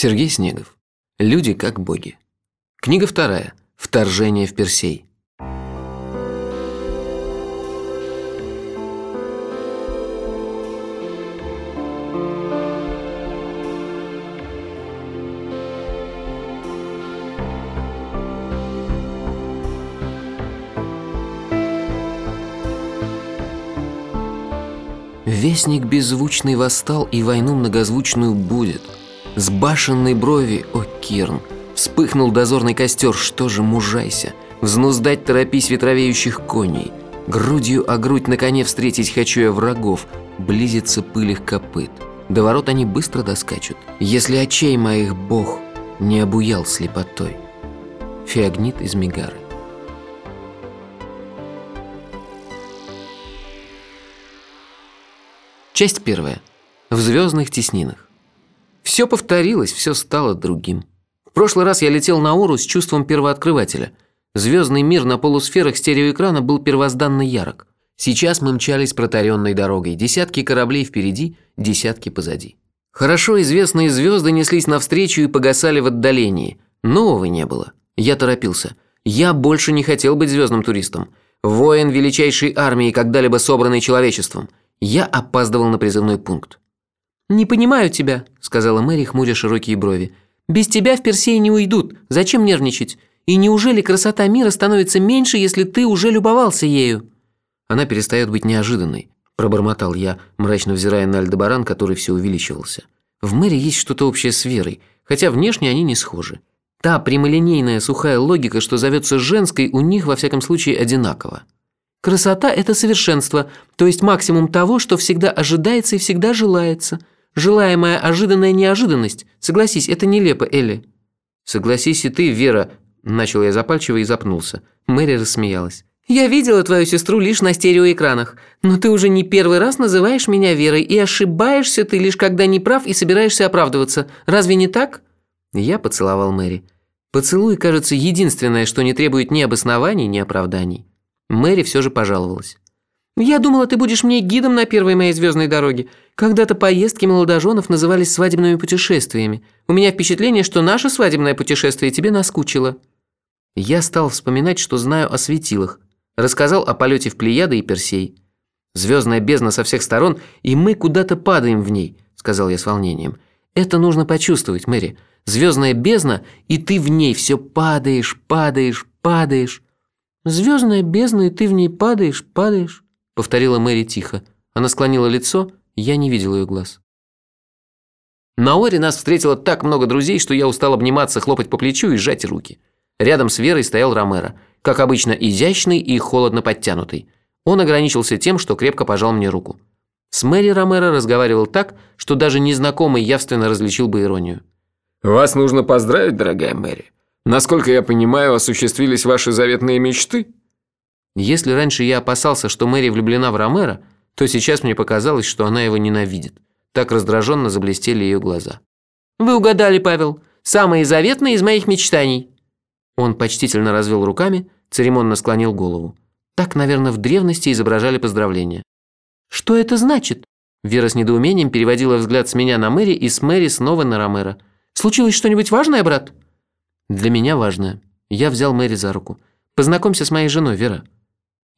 Сергей Снегов. Люди как боги. Книга вторая. Вторжение в Персей. Вестник беззвучный восстал и войну многозвучную будет. С башенной брови, о Кирн, вспыхнул дозорный костер, что же мужайся, взнуздать торопись ветровеющих коней. Грудью о грудь на коне встретить хочу я врагов, близится пыль их копыт. До ворот они быстро доскачут, если очей моих бог не обуял слепотой. Феогнит из Мегары. Часть первая. В звездных теснинах. Все повторилось, все стало другим. В прошлый раз я летел на Ору с чувством первооткрывателя. Звездный мир на полусферах стереоэкрана был первозданно ярок. Сейчас мы мчались протаренной дорогой. Десятки кораблей впереди, десятки позади. Хорошо известные звезды неслись навстречу и погасали в отдалении. Нового не было. Я торопился. Я больше не хотел быть звездным туристом. Воин величайшей армии, когда-либо собранной человечеством – я опаздывал на призывной пункт. «Не понимаю тебя», – сказала Мэри, хмуря широкие брови. «Без тебя в Персей не уйдут. Зачем нервничать? И неужели красота мира становится меньше, если ты уже любовался ею?» «Она перестает быть неожиданной», – пробормотал я, мрачно взирая на Альдебаран, который все увеличивался. «В Мэри есть что-то общее с Верой, хотя внешне они не схожи. Та прямолинейная сухая логика, что зовется женской, у них во всяком случае одинакова». Красота – это совершенство, то есть максимум того, что всегда ожидается и всегда желается. Желаемая ожиданная неожиданность. Согласись, это нелепо, Элли. Согласись и ты, Вера, начал я запальчиво и запнулся. Мэри рассмеялась. Я видела твою сестру лишь на стереоэкранах, но ты уже не первый раз называешь меня Верой, и ошибаешься ты лишь когда не прав и собираешься оправдываться. Разве не так? Я поцеловал Мэри. Поцелуй, кажется, единственное, что не требует ни обоснований, ни оправданий. Мэри все же пожаловалась. «Я думала, ты будешь мне гидом на первой моей звездной дороге. Когда-то поездки молодоженов назывались свадебными путешествиями. У меня впечатление, что наше свадебное путешествие тебе наскучило». Я стал вспоминать, что знаю о светилах. Рассказал о полете в Плеяды и Персей. «Звездная бездна со всех сторон, и мы куда-то падаем в ней», – сказал я с волнением. «Это нужно почувствовать, Мэри. Звездная бездна, и ты в ней все падаешь, падаешь, падаешь». «Звездная бездна, и ты в ней падаешь, падаешь», – повторила Мэри тихо. Она склонила лицо, я не видел ее глаз. На Оре нас встретило так много друзей, что я устал обниматься, хлопать по плечу и сжать руки. Рядом с Верой стоял Ромеро, как обычно изящный и холодно подтянутый. Он ограничился тем, что крепко пожал мне руку. С Мэри Ромеро разговаривал так, что даже незнакомый явственно различил бы иронию. «Вас нужно поздравить, дорогая Мэри. Насколько я понимаю, осуществились ваши заветные мечты? Если раньше я опасался, что Мэри влюблена в Ромеро, то сейчас мне показалось, что она его ненавидит. Так раздраженно заблестели ее глаза. «Вы угадали, Павел. Самые заветные из моих мечтаний». Он почтительно развел руками, церемонно склонил голову. Так, наверное, в древности изображали поздравления. «Что это значит?» Вера с недоумением переводила взгляд с меня на Мэри и с Мэри снова на Ромеро. «Случилось что-нибудь важное, брат?» Для меня важное. Я взял Мэри за руку. Познакомься с моей женой, Вера.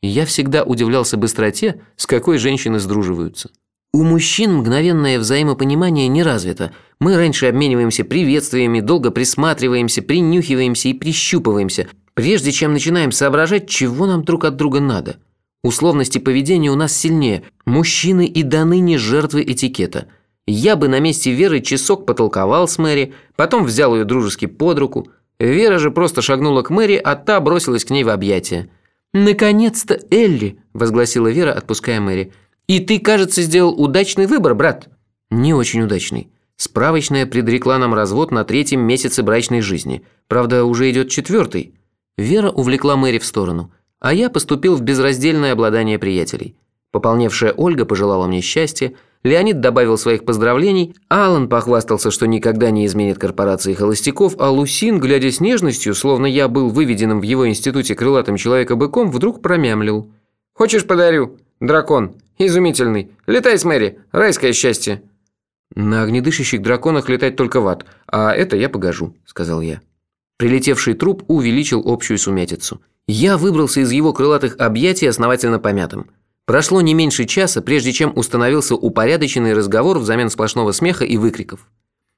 Я всегда удивлялся быстроте, с какой женщины сдруживаются. У мужчин мгновенное взаимопонимание не развито. Мы раньше обмениваемся приветствиями, долго присматриваемся, принюхиваемся и прищупываемся, прежде чем начинаем соображать, чего нам друг от друга надо. Условности поведения у нас сильнее. Мужчины и до ныне жертвы этикета. Я бы на месте Веры часок потолковал с Мэри, потом взял ее дружески под руку – Вера же просто шагнула к Мэри, а та бросилась к ней в объятия. «Наконец-то, Элли!» – возгласила Вера, отпуская Мэри. «И ты, кажется, сделал удачный выбор, брат». «Не очень удачный. Справочная предрекла нам развод на третьем месяце брачной жизни. Правда, уже идет четвертый». Вера увлекла Мэри в сторону, а я поступил в безраздельное обладание приятелей. Пополневшая Ольга пожелала мне счастья, Леонид добавил своих поздравлений, Алан похвастался, что никогда не изменит корпорации холостяков, а Лусин, глядя с нежностью, словно я был выведенным в его институте крылатым человека-быком, вдруг промямлил. «Хочешь, подарю? Дракон. Изумительный. Летай с Мэри. Райское счастье». «На огнедышащих драконах летать только в ад, а это я погожу», – сказал я. Прилетевший труп увеличил общую сумятицу. Я выбрался из его крылатых объятий основательно помятым. Прошло не меньше часа, прежде чем установился упорядоченный разговор взамен сплошного смеха и выкриков.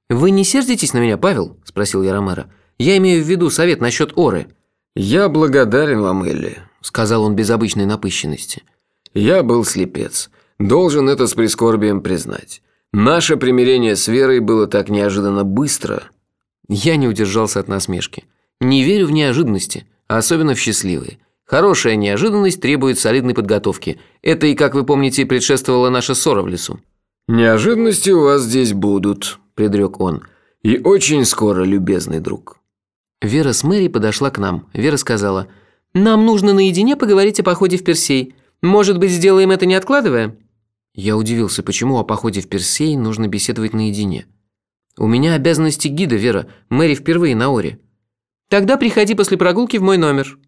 «Вы не сердитесь на меня, Павел?» – спросил я Ромеро. «Я имею в виду совет насчет Оры». «Я благодарен вам, Элли», – сказал он без обычной напыщенности. «Я был слепец. Должен это с прискорбием признать. Наше примирение с Верой было так неожиданно быстро». Я не удержался от насмешки. Не верю в неожиданности, а особенно в счастливые. Хорошая неожиданность требует солидной подготовки. Это и, как вы помните, предшествовала наша ссора в лесу. «Неожиданности у вас здесь будут», – предрек он. «И очень скоро, любезный друг». Вера с Мэри подошла к нам. Вера сказала, «Нам нужно наедине поговорить о походе в Персей. Может быть, сделаем это не откладывая?» Я удивился, почему о походе в Персей нужно беседовать наедине. «У меня обязанности гида, Вера. Мэри впервые на Оре». «Тогда приходи после прогулки в мой номер».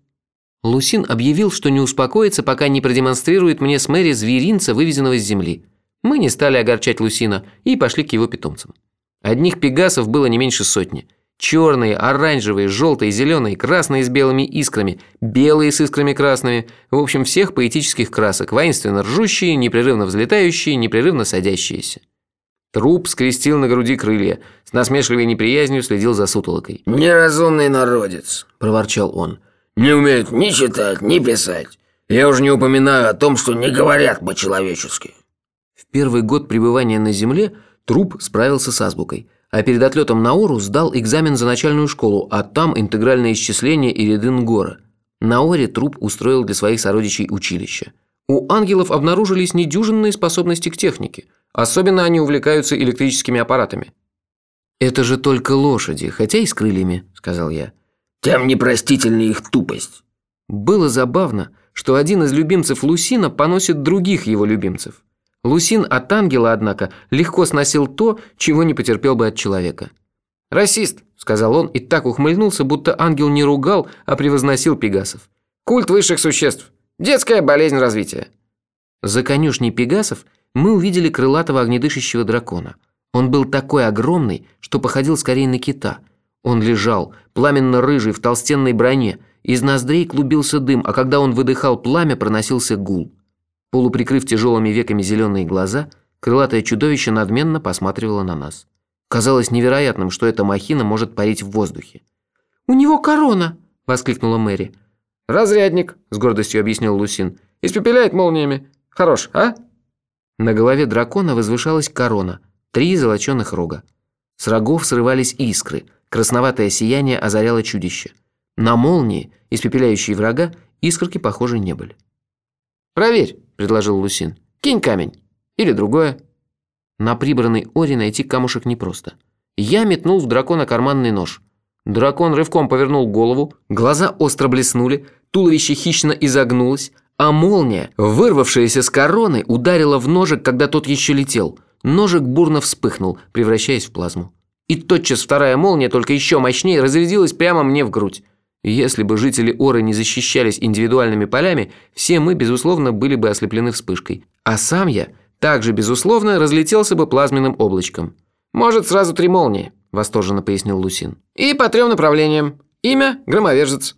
Лусин объявил, что не успокоится, пока не продемонстрирует мне с Мэри зверинца, вывезенного с земли. Мы не стали огорчать Лусина и пошли к его питомцам. Одних пегасов было не меньше сотни. Черные, оранжевые, желтые, зеленые, красные с белыми искрами, белые с искрами красными. В общем, всех поэтических красок, воинственно ржущие, непрерывно взлетающие, непрерывно садящиеся. Труп скрестил на груди крылья, с насмешливой неприязнью следил за сутолокой. «Неразумный народец», – проворчал он. «Не умеют ни читать, ни писать. Я уже не упоминаю о том, что не говорят по-человечески». В первый год пребывания на Земле труп справился с азбукой, а перед отлетом на Ору сдал экзамен за начальную школу, а там интегральное исчисление и ряды Нгора. На Оре труп устроил для своих сородичей училище. У ангелов обнаружились недюжинные способности к технике – Особенно они увлекаются электрическими аппаратами. «Это же только лошади, хотя и с крыльями», – сказал я. «Тем непростительна их тупость». Было забавно, что один из любимцев Лусина поносит других его любимцев. Лусин от ангела, однако, легко сносил то, чего не потерпел бы от человека. «Расист», – сказал он и так ухмыльнулся, будто ангел не ругал, а превозносил пегасов. «Культ высших существ. Детская болезнь развития». За конюшней пегасов мы увидели крылатого огнедышащего дракона. Он был такой огромный, что походил скорее на кита. Он лежал, пламенно-рыжий, в толстенной броне. Из ноздрей клубился дым, а когда он выдыхал пламя, проносился гул. Полуприкрыв тяжелыми веками зеленые глаза, крылатое чудовище надменно посматривало на нас. Казалось невероятным, что эта махина может парить в воздухе. «У него корона!» – воскликнула Мэри. «Разрядник», – с гордостью объяснил Лусин. «Испепеляет молниями. Хорош, а?» На голове дракона возвышалась корона, три золоченых рога. С рогов срывались искры, красноватое сияние озаряло чудище. На молнии, испепеляющие врага, искорки похожи не были. «Проверь», – предложил Лусин. «Кинь камень. Или другое». На прибранной оре найти камушек непросто. Я метнул в дракона карманный нож. Дракон рывком повернул голову, глаза остро блеснули, туловище хищно изогнулось, а молния, вырвавшаяся с короны, ударила в ножик, когда тот еще летел. Ножик бурно вспыхнул, превращаясь в плазму. И тотчас вторая молния, только еще мощнее, разрядилась прямо мне в грудь. Если бы жители Оры не защищались индивидуальными полями, все мы, безусловно, были бы ослеплены вспышкой. А сам я, также, безусловно, разлетелся бы плазменным облачком. «Может, сразу три молнии», – восторженно пояснил Лусин. «И по трем направлениям. Имя – Громовержец».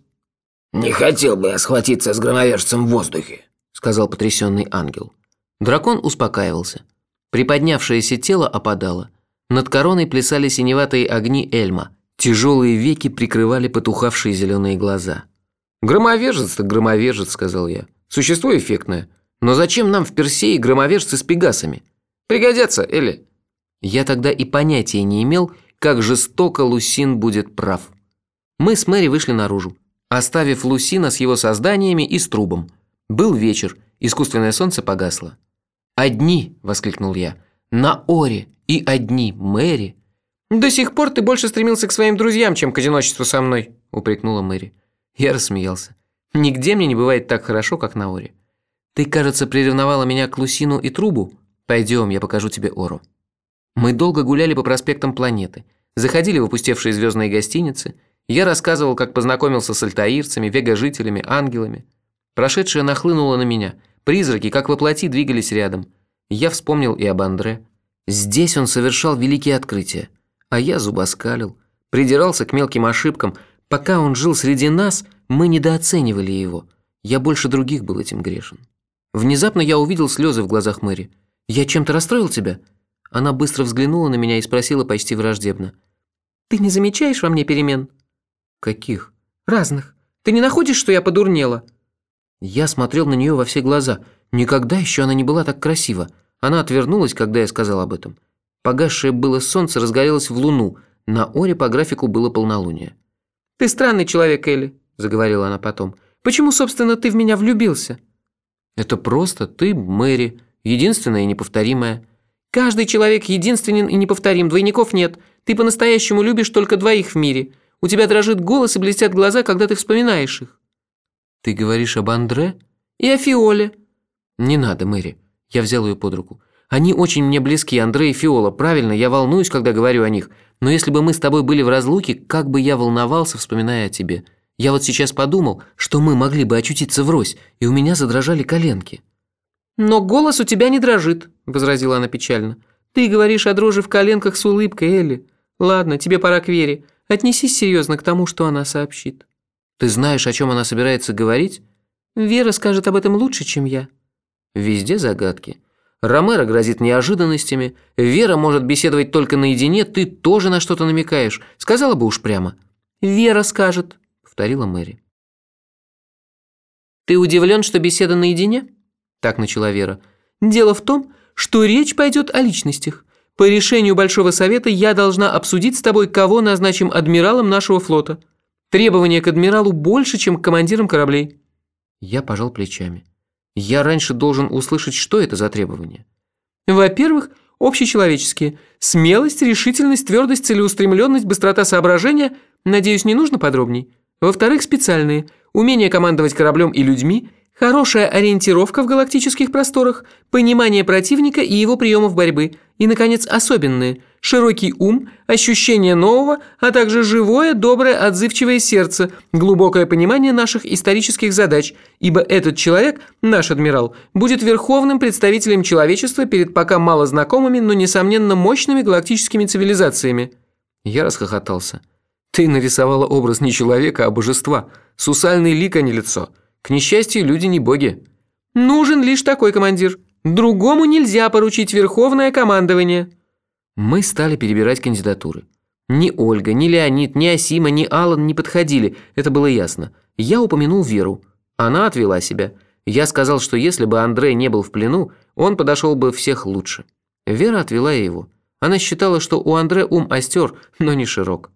«Не хотел бы я схватиться с громовержцем в воздухе», – сказал потрясенный ангел. Дракон успокаивался. Приподнявшееся тело опадало. Над короной плясали синеватые огни Эльма. Тяжелые веки прикрывали потухавшие зеленые глаза. «Громовержец так громовержец», – сказал я. «Существо эффектное. Но зачем нам в Персее громовержцы с пегасами? Пригодятся, Элли». Я тогда и понятия не имел, как жестоко Лусин будет прав. Мы с Мэри вышли наружу оставив Лусина с его созданиями и с трубом. Был вечер, искусственное солнце погасло. «Одни!» – воскликнул я. «На Оре! И одни! Мэри!» «До сих пор ты больше стремился к своим друзьям, чем к одиночеству со мной», – упрекнула Мэри. Я рассмеялся. «Нигде мне не бывает так хорошо, как на Оре. Ты, кажется, приревновала меня к Лусину и Трубу? Пойдем, я покажу тебе Ору». Мы долго гуляли по проспектам планеты, заходили в опустевшие звездные гостиницы – я рассказывал, как познакомился с альтаирцами, вегожителями, ангелами. Прошедшее нахлынуло на меня. Призраки, как воплоти, двигались рядом. Я вспомнил и об Андре. Здесь он совершал великие открытия, а я зубоскалил, придирался к мелким ошибкам. Пока он жил среди нас, мы недооценивали его. Я больше других был этим грешен. Внезапно я увидел слезы в глазах Мэри. «Я чем-то расстроил тебя?» Она быстро взглянула на меня и спросила почти враждебно. «Ты не замечаешь во мне перемен?» «Каких?» «Разных. Ты не находишь, что я подурнела?» Я смотрел на нее во все глаза. Никогда еще она не была так красива. Она отвернулась, когда я сказал об этом. Погасшее было солнце разгорелось в луну. На Оре по графику было полнолуние. «Ты странный человек, Элли», – заговорила она потом. «Почему, собственно, ты в меня влюбился?» «Это просто ты, Мэри, единственная и неповторимая». «Каждый человек единственен и неповторим, двойников нет. Ты по-настоящему любишь только двоих в мире. У тебя дрожит голос и блестят глаза, когда ты вспоминаешь их». «Ты говоришь об Андре?» «И о Фиоле». «Не надо, Мэри». Я взял ее под руку. «Они очень мне близки, Андре и Фиола. Правильно, я волнуюсь, когда говорю о них. Но если бы мы с тобой были в разлуке, как бы я волновался, вспоминая о тебе. Я вот сейчас подумал, что мы могли бы очутиться врозь, и у меня задрожали коленки». «Но голос у тебя не дрожит», – возразила она печально. «Ты говоришь о дрожи в коленках с улыбкой, Элли. Ладно, тебе пора к Вере. Отнесись серьезно к тому, что она сообщит». Ты знаешь, о чем она собирается говорить? Вера скажет об этом лучше, чем я. Везде загадки. Ромеро грозит неожиданностями. Вера может беседовать только наедине, ты тоже на что-то намекаешь. Сказала бы уж прямо. Вера скажет, повторила Мэри. Ты удивлен, что беседа наедине? Так начала Вера. Дело в том, что речь пойдет о личностях. По решению Большого Совета я должна обсудить с тобой, кого назначим адмиралом нашего флота. Требования к адмиралу больше, чем к командирам кораблей». Я пожал плечами. Я раньше должен услышать, что это за требования. Во-первых, общечеловеческие. Смелость, решительность, твердость, целеустремленность, быстрота соображения. Надеюсь, не нужно подробней. Во-вторых, специальные. Умение командовать кораблем и людьми, хорошая ориентировка в галактических просторах, понимание противника и его приемов борьбы. И, наконец, особенные – широкий ум, ощущение нового, а также живое, доброе, отзывчивое сердце, глубокое понимание наших исторических задач, ибо этот человек, наш адмирал, будет верховным представителем человечества перед пока мало знакомыми, но, несомненно, мощными галактическими цивилизациями». Я расхохотался. «Ты нарисовала образ не человека, а божества. Сусальный лик, а не лицо. К несчастью, люди не боги». «Нужен лишь такой командир. Другому нельзя поручить верховное командование». Мы стали перебирать кандидатуры. Ни Ольга, ни Леонид, ни Асима, ни Алан не подходили, это было ясно. Я упомянул Веру. Она отвела себя. Я сказал, что если бы Андрей не был в плену, он подошел бы всех лучше. Вера отвела его. Она считала, что у Андре ум остер, но не широк.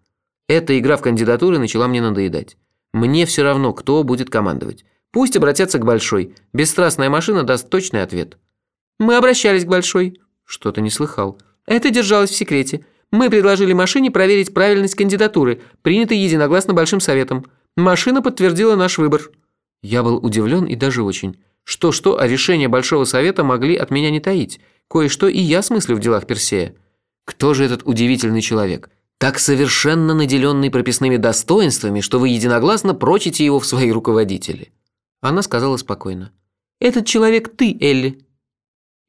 Эта игра в кандидатуры начала мне надоедать. Мне все равно, кто будет командовать. Пусть обратятся к Большой. Бесстрастная машина даст точный ответ. Мы обращались к Большой. Что-то не слыхал. Это держалось в секрете. Мы предложили машине проверить правильность кандидатуры, принятой единогласно Большим Советом. Машина подтвердила наш выбор». Я был удивлен и даже очень. Что-что, а решения Большого Совета могли от меня не таить. Кое-что и я смыслю в делах Персея. Кто же этот удивительный человек? Так совершенно наделенный прописными достоинствами, что вы единогласно прочите его в свои руководители. Она сказала спокойно. «Этот человек ты, Элли».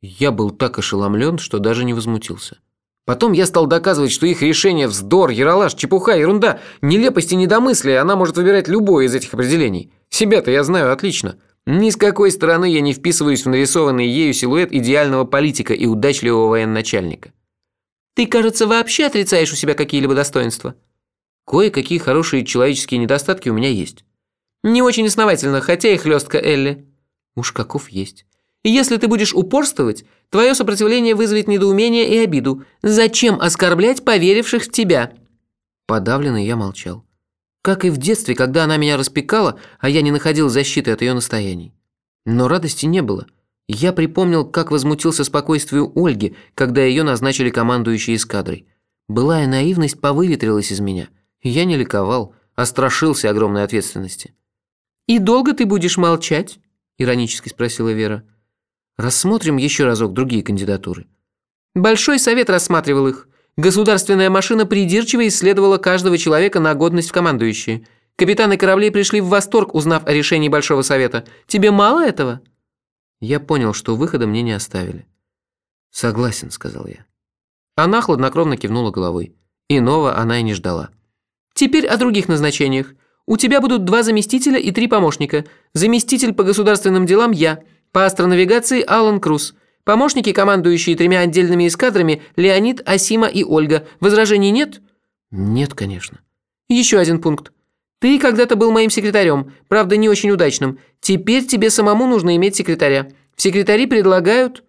Я был так ошеломлен, что даже не возмутился. Потом я стал доказывать, что их решение вздор, яролаж, чепуха, ерунда, нелепости, недомыслия, она может выбирать любое из этих определений. Себя-то я знаю отлично. Ни с какой стороны я не вписываюсь в нарисованный ею силуэт идеального политика и удачливого военачальника. Ты, кажется, вообще отрицаешь у себя какие-либо достоинства. Кое-какие хорошие человеческие недостатки у меня есть. Не очень основательно, хотя и хлестка Элли. Уж каков есть. И если ты будешь упорствовать, твое сопротивление вызовет недоумение и обиду. Зачем оскорблять поверивших в тебя?» Подавленный я молчал. Как и в детстве, когда она меня распекала, а я не находил защиты от ее настояний. Но радости не было. Я припомнил, как возмутился спокойствию Ольги, когда ее назначили командующей эскадрой. Былая наивность повыветрилась из меня. Я не ликовал, а страшился огромной ответственности. «И долго ты будешь молчать?» – иронически спросила Вера. Рассмотрим еще разок другие кандидатуры. Большой совет рассматривал их. Государственная машина придирчиво исследовала каждого человека на годность в командующие. Капитаны кораблей пришли в восторг, узнав о решении Большого совета. Тебе мало этого? Я понял, что выхода мне не оставили. «Согласен», — сказал я. Она хладнокровно кивнула головой. Иного она и не ждала. Теперь о других назначениях. У тебя будут два заместителя и три помощника. Заместитель по государственным делам я. По астронавигации Алан Круз. Помощники, командующие тремя отдельными эскадрами, Леонид, Асима и Ольга. Возражений нет? Нет, конечно. Еще один пункт. Ты когда-то был моим секретарем, правда, не очень удачным. Теперь тебе самому нужно иметь секретаря. Секретари предлагают...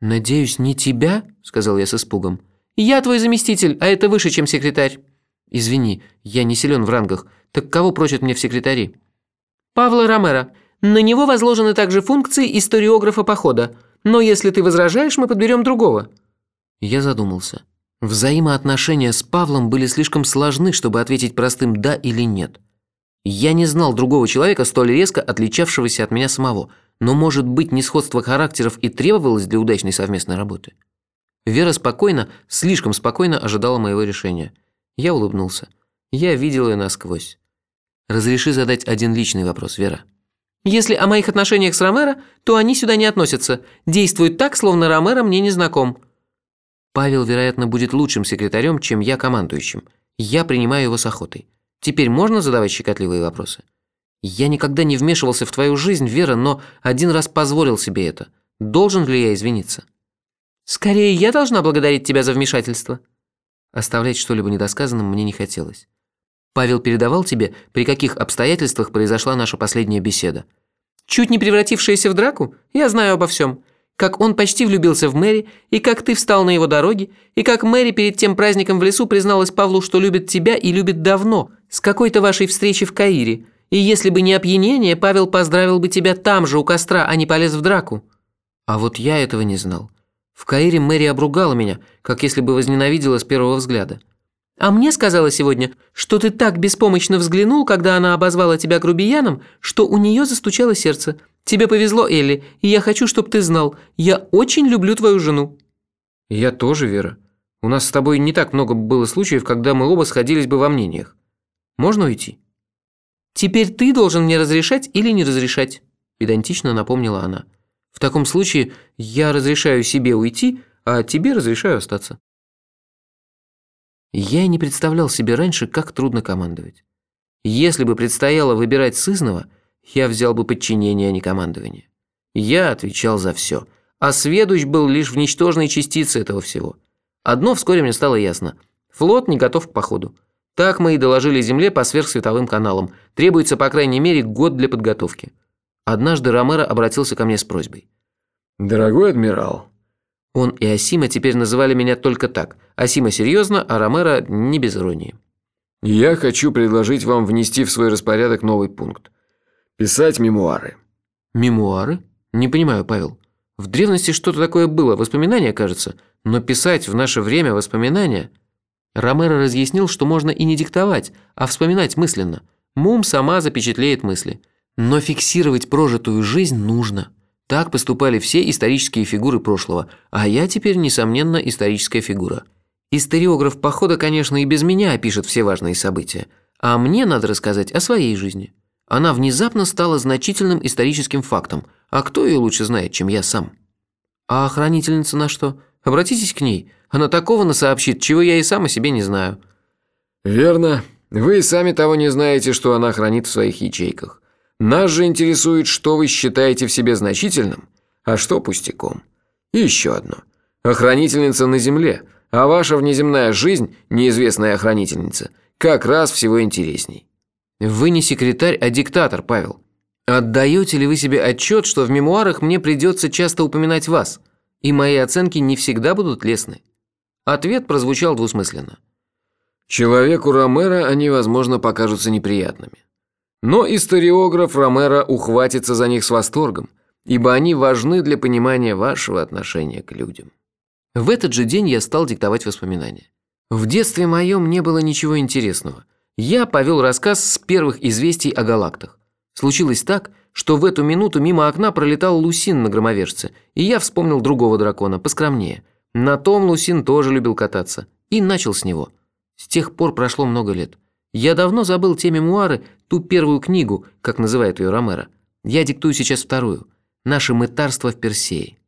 «Надеюсь, не тебя?» – сказал я с испугом. «Я твой заместитель, а это выше, чем секретарь». «Извини, я не силен в рангах. Так кого просят мне в секретари?» «Павла Ромеро. На него возложены также функции историографа похода. Но если ты возражаешь, мы подберем другого». Я задумался. Взаимоотношения с Павлом были слишком сложны, чтобы ответить простым «да» или «нет». Я не знал другого человека, столь резко отличавшегося от меня самого, но, может быть, несходство характеров и требовалось для удачной совместной работы. Вера спокойно, слишком спокойно ожидала моего решения. Я улыбнулся. Я видел ее насквозь. «Разреши задать один личный вопрос, Вера». «Если о моих отношениях с Ромеро, то они сюда не относятся. Действуют так, словно Ромеро мне не знаком». Павел, вероятно, будет лучшим секретарем, чем я командующим. Я принимаю его с охотой. Теперь можно задавать щекотливые вопросы? Я никогда не вмешивался в твою жизнь, Вера, но один раз позволил себе это. Должен ли я извиниться? Скорее, я должна благодарить тебя за вмешательство. Оставлять что-либо недосказанным мне не хотелось. Павел передавал тебе, при каких обстоятельствах произошла наша последняя беседа? Чуть не превратившаяся в драку? Я знаю обо всем как он почти влюбился в Мэри, и как ты встал на его дороге, и как Мэри перед тем праздником в лесу призналась Павлу, что любит тебя и любит давно, с какой-то вашей встречи в Каире. И если бы не опьянение, Павел поздравил бы тебя там же, у костра, а не полез в драку». А вот я этого не знал. В Каире Мэри обругала меня, как если бы возненавидела с первого взгляда. А мне сказала сегодня, что ты так беспомощно взглянул, когда она обозвала тебя грубияном, что у нее застучало сердце. Тебе повезло, Элли, и я хочу, чтобы ты знал, я очень люблю твою жену». «Я тоже, Вера. У нас с тобой не так много было случаев, когда мы оба сходились бы во мнениях. Можно уйти?» «Теперь ты должен мне разрешать или не разрешать», – педантично напомнила она. «В таком случае я разрешаю себе уйти, а тебе разрешаю остаться». Я не представлял себе раньше, как трудно командовать. Если бы предстояло выбирать сызного – я взял бы подчинение, а не командование. Я отвечал за все, а сведущ был лишь в ничтожной частице этого всего. Одно вскоре мне стало ясно. Флот не готов к походу. Так мы и доложили Земле по сверхсветовым каналам. Требуется, по крайней мере, год для подготовки. Однажды Ромеро обратился ко мне с просьбой. «Дорогой адмирал». Он и Асима теперь называли меня только так. Асима серьезно, а Ромеро не без иронии. «Я хочу предложить вам внести в свой распорядок новый пункт. Писать мемуары. Мемуары? Не понимаю, Павел. В древности что-то такое было, воспоминания, кажется. Но писать в наше время воспоминания... Ромеро разъяснил, что можно и не диктовать, а вспоминать мысленно. Мум сама запечатлеет мысли. Но фиксировать прожитую жизнь нужно. Так поступали все исторические фигуры прошлого, а я теперь, несомненно, историческая фигура. Историограф похода, конечно, и без меня опишет все важные события, а мне надо рассказать о своей жизни. Она внезапно стала значительным историческим фактом, а кто ее лучше знает, чем я сам? А охранительница на что? Обратитесь к ней. Она такого насообщит, чего я и сам о себе не знаю. Верно. Вы сами того не знаете, что она хранит в своих ячейках. Нас же интересует, что вы считаете в себе значительным, а что пустяком. И еще одно. Охранительница на земле, а ваша внеземная жизнь, неизвестная охранительница, как раз всего интересней. Вы не секретарь, а диктатор, Павел. Отдаете ли вы себе отчет, что в мемуарах мне придется часто упоминать вас, и мои оценки не всегда будут лестны? Ответ прозвучал двусмысленно. Человеку Ромеро они, возможно, покажутся неприятными. Но историограф Ромеро ухватится за них с восторгом, ибо они важны для понимания вашего отношения к людям. В этот же день я стал диктовать воспоминания. В детстве моем не было ничего интересного – я повел рассказ с первых известий о галактах. Случилось так, что в эту минуту мимо окна пролетал Лусин на громовержце, и я вспомнил другого дракона, поскромнее. На том Лусин тоже любил кататься. И начал с него. С тех пор прошло много лет. Я давно забыл те мемуары, ту первую книгу, как называет ее Ромеро. Я диктую сейчас вторую. «Наше мытарство в Персее».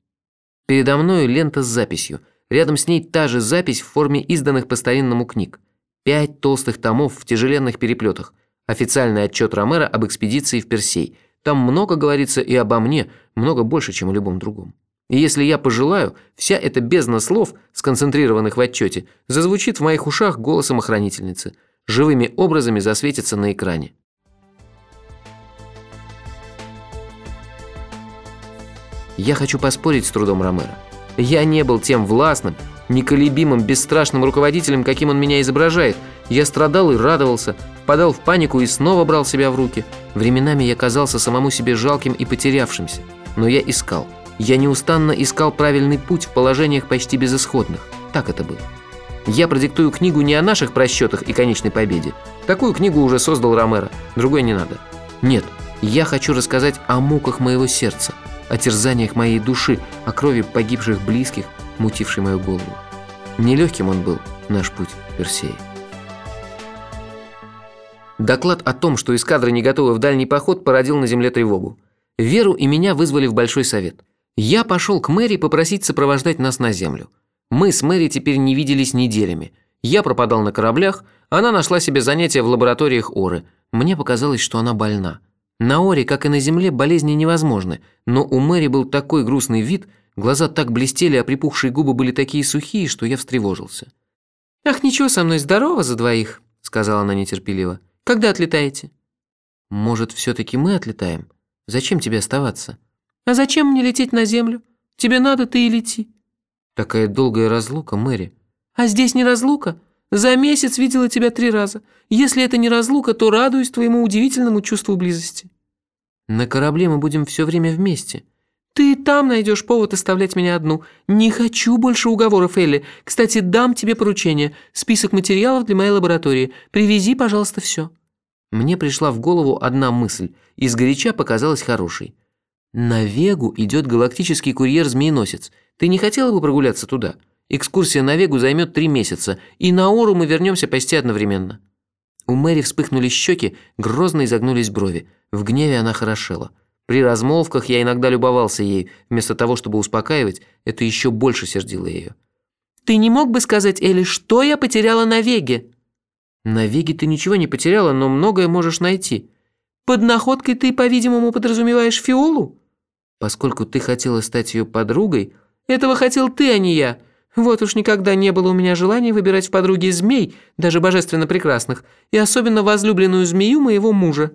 Передо мною лента с записью. Рядом с ней та же запись в форме изданных по старинному книг. Пять толстых томов в тяжеленных переплетах. Официальный отчет Ромера об экспедиции в Персей. Там много говорится и обо мне, много больше, чем о любом другом. И если я пожелаю, вся эта бездна слов, сконцентрированных в отчете, зазвучит в моих ушах голосом охранительницы. Живыми образами засветится на экране. Я хочу поспорить с трудом Ромера. Я не был тем властным, неколебимым, бесстрашным руководителем, каким он меня изображает. Я страдал и радовался, впадал в панику и снова брал себя в руки. Временами я казался самому себе жалким и потерявшимся. Но я искал. Я неустанно искал правильный путь в положениях почти безысходных. Так это было. Я продиктую книгу не о наших просчетах и конечной победе. Такую книгу уже создал Ромеро, другой не надо. Нет, я хочу рассказать о муках моего сердца, о терзаниях моей души, о крови погибших близких, мутившей мою голову. Нелегким он был, наш путь Персея. Доклад о том, что эскадра не готова в дальний поход, породил на земле тревогу. Веру и меня вызвали в Большой Совет. Я пошел к Мэри попросить сопровождать нас на землю. Мы с Мэри теперь не виделись неделями. Я пропадал на кораблях, она нашла себе занятия в лабораториях Оры. Мне показалось, что она больна. На Оре, как и на Земле, болезни невозможны, но у Мэри был такой грустный вид, глаза так блестели, а припухшие губы были такие сухие, что я встревожился. «Ах, ничего со мной, здорово за двоих», — сказала она нетерпеливо. «Когда отлетаете?» «Может, все-таки мы отлетаем? Зачем тебе оставаться?» «А зачем мне лететь на Землю? Тебе надо, ты и лети». «Такая долгая разлука, Мэри». «А здесь не разлука. За месяц видела тебя три раза. Если это не разлука, то радуюсь твоему удивительному чувству близости». «На корабле мы будем все время вместе». «Ты и там найдешь повод оставлять меня одну. Не хочу больше уговоров, Элли. Кстати, дам тебе поручение. Список материалов для моей лаборатории. Привези, пожалуйста, все». Мне пришла в голову одна мысль, и сгоряча показалась хорошей. «На Вегу идет галактический курьер-змееносец. Ты не хотела бы прогуляться туда?» Экскурсия на Вегу займет три месяца, и на Ору мы вернемся почти одновременно». У Мэри вспыхнули щеки, грозно изогнулись брови. В гневе она хорошела. При размолвках я иногда любовался ей. Вместо того, чтобы успокаивать, это еще больше сердило ее. «Ты не мог бы сказать, Элли, что я потеряла на Веге?» «На Веге ты ничего не потеряла, но многое можешь найти». «Под находкой ты, по-видимому, подразумеваешь Фиолу?» «Поскольку ты хотела стать ее подругой...» «Этого хотел ты, а не я. Вот уж никогда не было у меня желания выбирать в подруге змей, даже божественно прекрасных, и особенно возлюбленную змею моего мужа».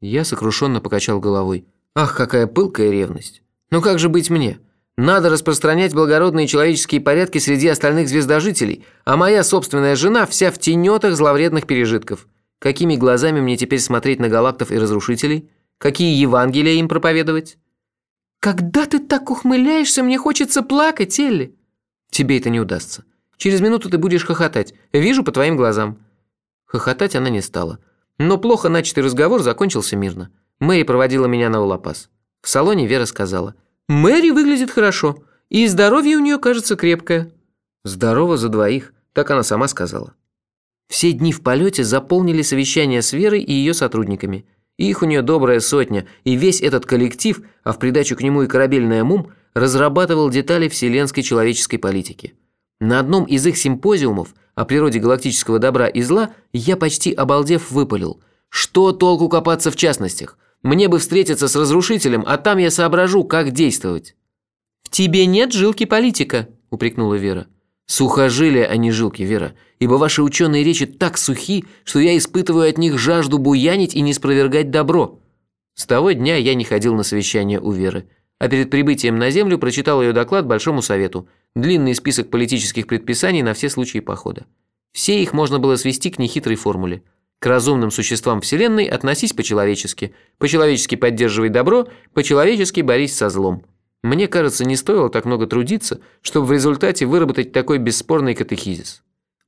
Я сокрушенно покачал головой. «Ах, какая пылкая ревность! Ну как же быть мне? Надо распространять благородные человеческие порядки среди остальных звездожителей, а моя собственная жена вся в тенетах зловредных пережитков. Какими глазами мне теперь смотреть на галактов и разрушителей? Какие Евангелия им проповедовать?» «Когда ты так ухмыляешься, мне хочется плакать, Элли!» Тебе это не удастся. Через минуту ты будешь хохотать. Вижу по твоим глазам». Хохотать она не стала. Но плохо начатый разговор закончился мирно. Мэри проводила меня на улопас. В салоне Вера сказала. «Мэри выглядит хорошо. И здоровье у нее, кажется, крепкое». «Здорово за двоих», так она сама сказала. Все дни в полете заполнили совещание с Верой и ее сотрудниками. Их у нее добрая сотня, и весь этот коллектив, а в придачу к нему и корабельная МУМ – разрабатывал детали вселенской человеческой политики. На одном из их симпозиумов о природе галактического добра и зла я почти обалдев выпалил. Что толку копаться в частностях? Мне бы встретиться с разрушителем, а там я соображу, как действовать. «В тебе нет жилки политика», – упрекнула Вера. Сухожилия, а не жилки, Вера, ибо ваши ученые речи так сухи, что я испытываю от них жажду буянить и не спровергать добро. С того дня я не ходил на совещание у Веры а перед прибытием на Землю прочитал ее доклад Большому Совету, длинный список политических предписаний на все случаи похода. Все их можно было свести к нехитрой формуле. К разумным существам Вселенной относись по-человечески, по-человечески поддерживай добро, по-человечески борись со злом. Мне кажется, не стоило так много трудиться, чтобы в результате выработать такой бесспорный катехизис.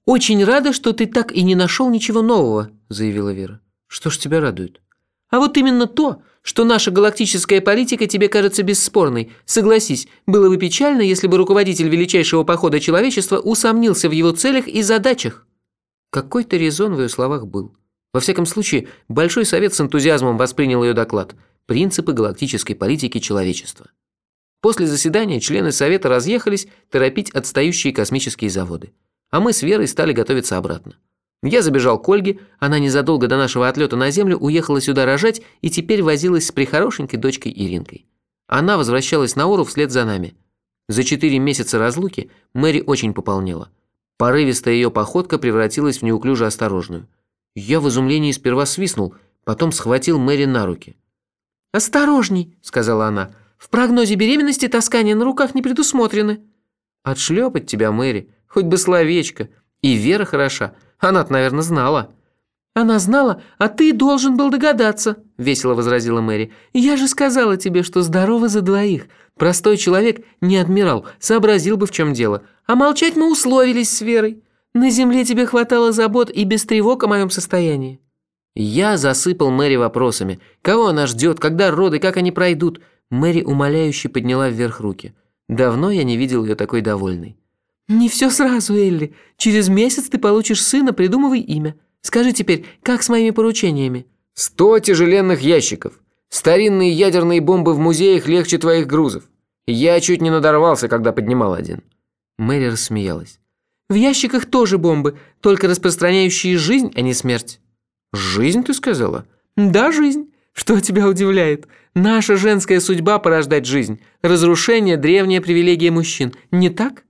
«Очень рада, что ты так и не нашел ничего нового», – заявила Вера. «Что ж тебя радует?» «А вот именно то, что наша галактическая политика тебе кажется бесспорной. Согласись, было бы печально, если бы руководитель величайшего похода человечества усомнился в его целях и задачах». Какой-то резон в ее словах был. Во всяком случае, Большой Совет с энтузиазмом воспринял ее доклад «Принципы галактической политики человечества». После заседания члены совета разъехались торопить отстающие космические заводы. А мы с Верой стали готовиться обратно. Я забежал к Ольге, она незадолго до нашего отлета на Землю уехала сюда рожать и теперь возилась с прихорошенькой дочкой Иринкой. Она возвращалась на Ору вслед за нами. За четыре месяца разлуки Мэри очень пополнела. Порывистая ее походка превратилась в неуклюже осторожную. Я в изумлении сперва свистнул, потом схватил Мэри на руки. «Осторожней», — сказала она. «В прогнозе беременности таскания на руках не предусмотрены». «Отшлепать тебя, Мэри, хоть бы словечко. И Вера хороша, она-то, наверное, знала». «Она знала, а ты должен был догадаться», – весело возразила Мэри. «Я же сказала тебе, что здорово за двоих. Простой человек, не адмирал, сообразил бы, в чем дело. А молчать мы условились с Верой. На земле тебе хватало забот и без тревог о моем состоянии». Я засыпал Мэри вопросами. Кого она ждет, когда роды, как они пройдут? Мэри умоляюще подняла вверх руки. Давно я не видел ее такой довольной. «Не все сразу, Элли. Через месяц ты получишь сына, придумывай имя. Скажи теперь, как с моими поручениями?» «Сто тяжеленных ящиков. Старинные ядерные бомбы в музеях легче твоих грузов. Я чуть не надорвался, когда поднимал один». Мэри рассмеялась. «В ящиках тоже бомбы, только распространяющие жизнь, а не смерть». «Жизнь, ты сказала?» «Да, жизнь. Что тебя удивляет? Наша женская судьба – порождать жизнь. Разрушение – древняя привилегия мужчин. Не так?»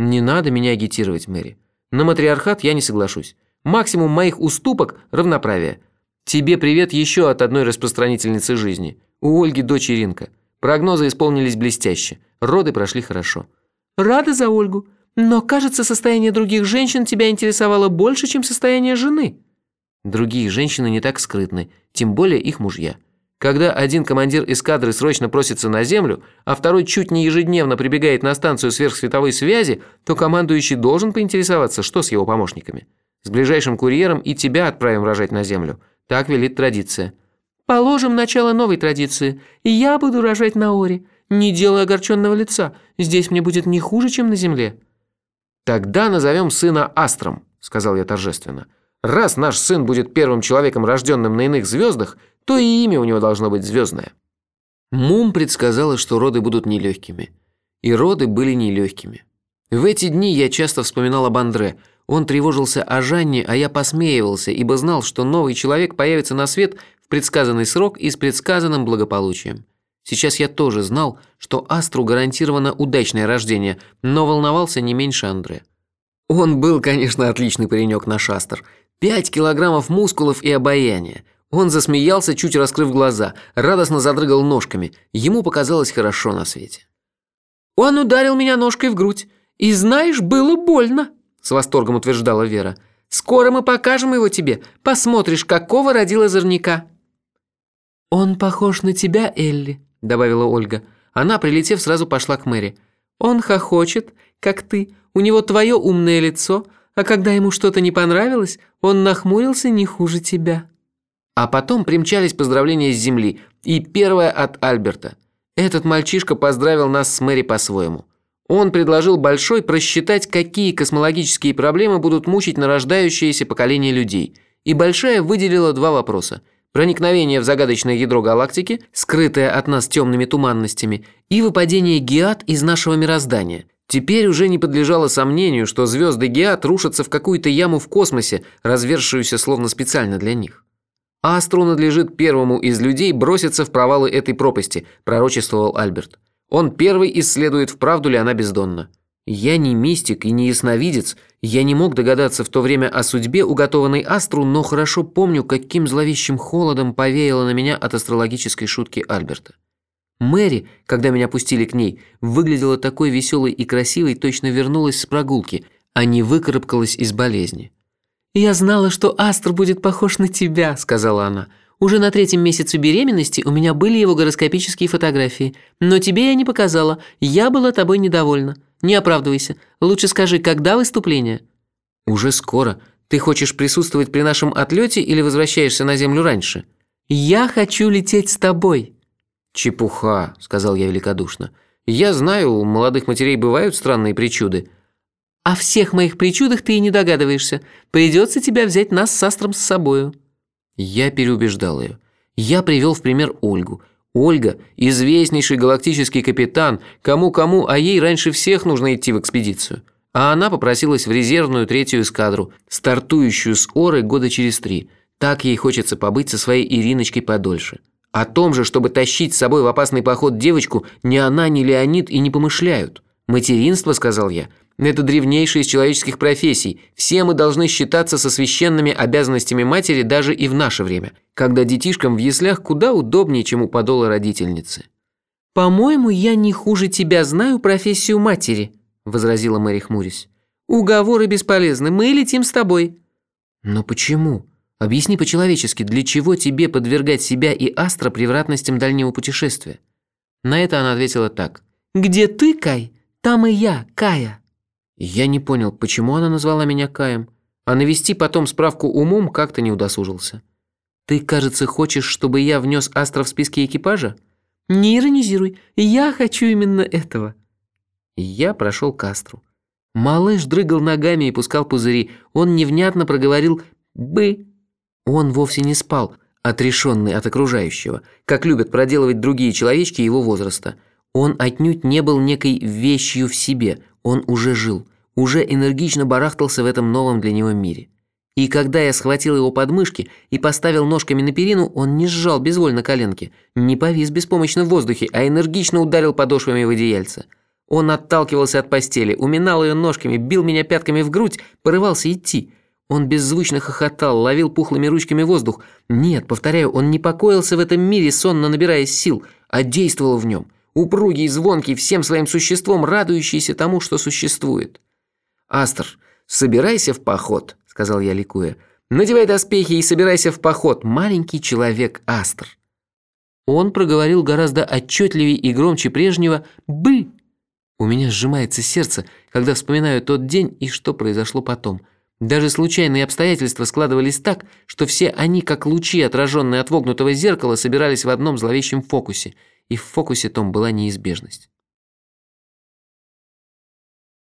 «Не надо меня агитировать, Мэри. На матриархат я не соглашусь. Максимум моих уступок – равноправие. Тебе привет еще от одной распространительницы жизни. У Ольги дочь Иринка. Прогнозы исполнились блестяще. Роды прошли хорошо». «Рада за Ольгу. Но, кажется, состояние других женщин тебя интересовало больше, чем состояние жены». Другие женщины не так скрытны, тем более их мужья. Когда один командир эскадры срочно просится на землю, а второй чуть не ежедневно прибегает на станцию сверхсветовой связи, то командующий должен поинтересоваться, что с его помощниками. С ближайшим курьером и тебя отправим рожать на землю. Так велит традиция. Положим начало новой традиции. И я буду рожать на Оре. Не делая огорченного лица. Здесь мне будет не хуже, чем на земле. Тогда назовем сына Астром, сказал я торжественно. Раз наш сын будет первым человеком, рожденным на иных звездах, то и имя у него должно быть звездное. Мум предсказала, что роды будут нелегкими. И роды были нелегкими. В эти дни я часто вспоминал об Андре. Он тревожился о Жанне, а я посмеивался, ибо знал, что новый человек появится на свет в предсказанный срок и с предсказанным благополучием. Сейчас я тоже знал, что Астру гарантировано удачное рождение, но волновался не меньше Андре. Он был, конечно, отличный паренек наш Астр – Пять килограммов мускулов и обаяния. Он засмеялся, чуть раскрыв глаза, радостно задрыгал ножками. Ему показалось хорошо на свете. «Он ударил меня ножкой в грудь. И знаешь, было больно», – с восторгом утверждала Вера. «Скоро мы покажем его тебе. Посмотришь, какого родил озорника». «Он похож на тебя, Элли», – добавила Ольга. Она, прилетев, сразу пошла к Мэри. «Он хохочет, как ты. У него твое умное лицо, а когда ему что-то не понравилось, он нахмурился не хуже тебя». А потом примчались поздравления с земли, и первое от Альберта. Этот мальчишка поздравил нас с Мэри по-своему. Он предложил Большой просчитать, какие космологические проблемы будут мучить нарождающееся поколение людей. И Большая выделила два вопроса. Проникновение в загадочное ядро галактики, скрытое от нас темными туманностями, и выпадение геат из нашего мироздания – Теперь уже не подлежало сомнению, что звезды Геат рушатся в какую-то яму в космосе, развершуюся словно специально для них. Астру надлежит первому из людей броситься в провалы этой пропасти, пророчествовал Альберт. Он первый исследует, вправду ли она бездонна. Я не мистик и не ясновидец, я не мог догадаться в то время о судьбе, уготованной Астру, но хорошо помню, каким зловещим холодом повеяло на меня от астрологической шутки Альберта. Мэри, когда меня пустили к ней, выглядела такой веселой и красивой, точно вернулась с прогулки, а не выкарабкалась из болезни. «Я знала, что Астр будет похож на тебя», – сказала она. «Уже на третьем месяце беременности у меня были его гороскопические фотографии. Но тебе я не показала. Я была тобой недовольна. Не оправдывайся. Лучше скажи, когда выступление?» «Уже скоро. Ты хочешь присутствовать при нашем отлете или возвращаешься на Землю раньше?» «Я хочу лететь с тобой». «Чепуха», – сказал я великодушно. «Я знаю, у молодых матерей бывают странные причуды». «О всех моих причудах ты и не догадываешься. Придется тебя взять нас с Астром с собою». Я переубеждал ее. Я привел в пример Ольгу. Ольга – известнейший галактический капитан, кому-кому, а ей раньше всех нужно идти в экспедицию. А она попросилась в резервную третью эскадру, стартующую с Оры года через три. Так ей хочется побыть со своей Ириночкой подольше. О том же, чтобы тащить с собой в опасный поход девочку, ни она, ни Леонид и не помышляют. «Материнство», – сказал я, – это древнейшая из человеческих профессий. Все мы должны считаться со священными обязанностями матери даже и в наше время, когда детишкам в яслях куда удобнее, чем у подола родительницы. «По-моему, я не хуже тебя знаю профессию матери», – возразила Мэри хмурясь. «Уговоры бесполезны, мы летим с тобой». «Но почему? Объясни по-человечески, для чего тебе подвергать себя и Астра превратностям дальнего путешествия?» На это она ответила так. «Где ты, Кай, там и я, Кая». Я не понял, почему она назвала меня Каем, а навести потом справку умом как-то не удосужился. Ты, кажется, хочешь, чтобы я внес Астра в списки экипажа? Не иронизируй, я хочу именно этого. Я прошел к Астру. Малыш дрыгал ногами и пускал пузыри. Он невнятно проговорил «бы». Он вовсе не спал, отрешенный от окружающего, как любят проделывать другие человечки его возраста. Он отнюдь не был некой вещью в себе, он уже жил уже энергично барахтался в этом новом для него мире. И когда я схватил его подмышки и поставил ножками на перину, он не сжал безвольно коленки, не повис беспомощно в воздухе, а энергично ударил подошвами в одеяльце. Он отталкивался от постели, уминал ее ножками, бил меня пятками в грудь, порывался идти. Он беззвучно хохотал, ловил пухлыми ручками воздух. Нет, повторяю, он не покоился в этом мире, сонно набираясь сил, а действовал в нем. Упругий звонкий, всем своим существом радующийся тому, что существует. «Астр, собирайся в поход», – сказал я ликуя. «Надевай доспехи и собирайся в поход, маленький человек Астр». Он проговорил гораздо отчетливее и громче прежнего «бы». У меня сжимается сердце, когда вспоминаю тот день и что произошло потом. Даже случайные обстоятельства складывались так, что все они, как лучи, отраженные от вогнутого зеркала, собирались в одном зловещем фокусе, и в фокусе том была неизбежность.